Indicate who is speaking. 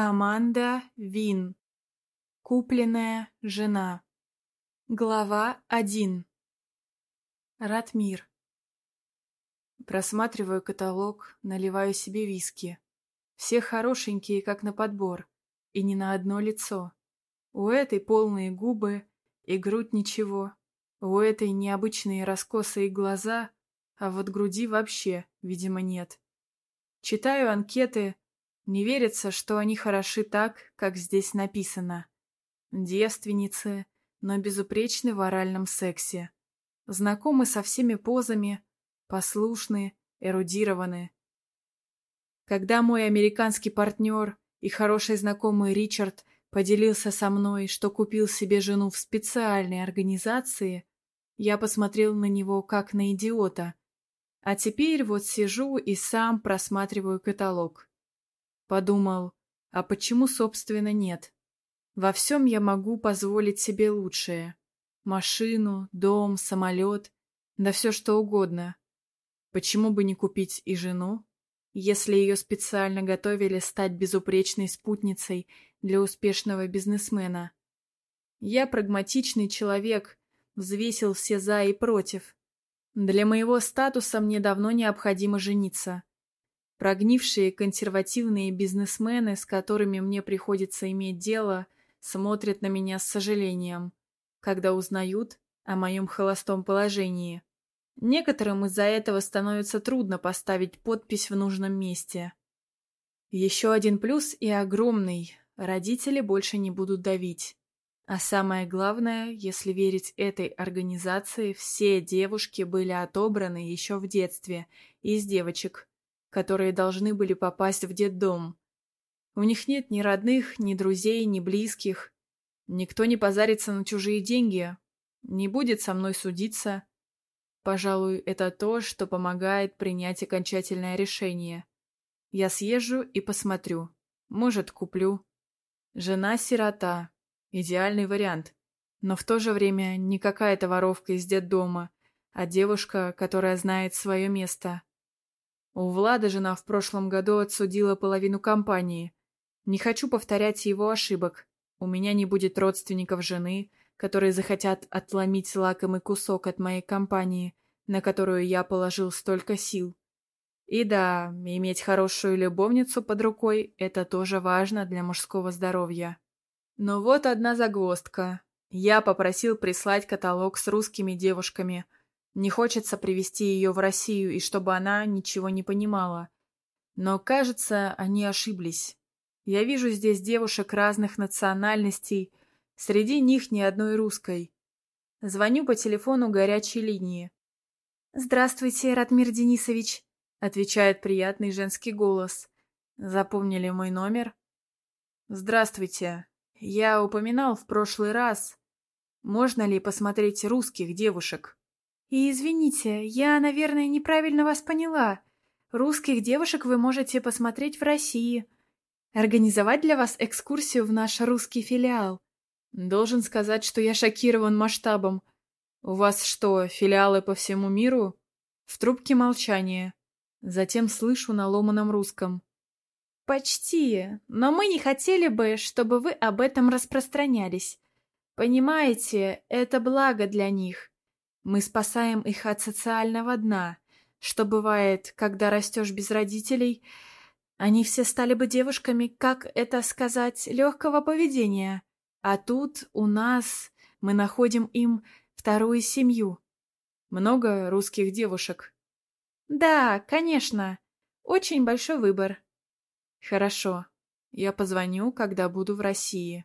Speaker 1: Аманда Вин. Купленная жена. Глава 1. Ратмир. Просматриваю каталог, наливаю себе виски. Все хорошенькие, как на подбор, и ни на одно лицо. У этой полные губы и грудь ничего. У этой необычные раскосые глаза, а вот груди вообще, видимо, нет. Читаю анкеты, не верится, что они хороши так, как здесь написано. Девственницы, но безупречны в оральном сексе. Знакомы со всеми позами, послушны, эрудированы. Когда мой американский партнер и хороший знакомый Ричард поделился со мной, что купил себе жену в специальной организации, я посмотрел на него как на идиота. А теперь вот сижу и сам просматриваю каталог. Подумал, а почему, собственно, нет? Во всем я могу позволить себе лучшее. Машину, дом, самолет, да все что угодно. Почему бы не купить и жену, если ее специально готовили стать безупречной спутницей для успешного бизнесмена? Я прагматичный человек, взвесил все «за» и «против». Для моего статуса мне давно необходимо жениться. Прогнившие консервативные бизнесмены, с которыми мне приходится иметь дело, смотрят на меня с сожалением, когда узнают о моем холостом положении. Некоторым из-за этого становится трудно поставить подпись в нужном месте. Еще один плюс и огромный – родители больше не будут давить. А самое главное, если верить этой организации, все девушки были отобраны еще в детстве из девочек, которые должны были попасть в детдом. У них нет ни родных, ни друзей, ни близких. Никто не позарится на чужие деньги, не будет со мной судиться. Пожалуй, это то, что помогает принять окончательное решение. Я съезжу и посмотрю. Может, куплю. Жена-сирота. Идеальный вариант. Но в то же время не какая-то воровка из детдома, а девушка, которая знает свое место. У Влада жена в прошлом году отсудила половину компании. Не хочу повторять его ошибок. У меня не будет родственников жены, которые захотят отломить лакомый кусок от моей компании, на которую я положил столько сил. И да, иметь хорошую любовницу под рукой – это тоже важно для мужского здоровья. Но вот одна загвоздка. Я попросил прислать каталог с русскими девушками – не хочется привести ее в Россию, и чтобы она ничего не понимала. Но, кажется, они ошиблись. Я вижу здесь девушек разных национальностей, среди них ни одной русской. Звоню по телефону горячей линии. «Здравствуйте, Ратмир Денисович», — отвечает приятный женский голос. «Запомнили мой номер?» «Здравствуйте. Я упоминал в прошлый раз. Можно ли посмотреть русских девушек?» И извините, я, наверное, неправильно вас поняла. Русских девушек вы можете посмотреть в России. Организовать для вас экскурсию в наш русский филиал. Должен сказать, что я шокирован масштабом. У вас что, филиалы по всему миру? В трубке молчание. Затем слышу на ломаном русском. Почти, но мы не хотели бы, чтобы вы об этом распространялись. Понимаете, это благо для них. Мы спасаем их от социального дна, что бывает, когда растешь без родителей. Они все стали бы девушками, как это сказать, легкого поведения. А тут у нас мы находим им вторую семью. Много русских девушек. Да, конечно. Очень большой выбор. Хорошо. Я позвоню, когда буду в России.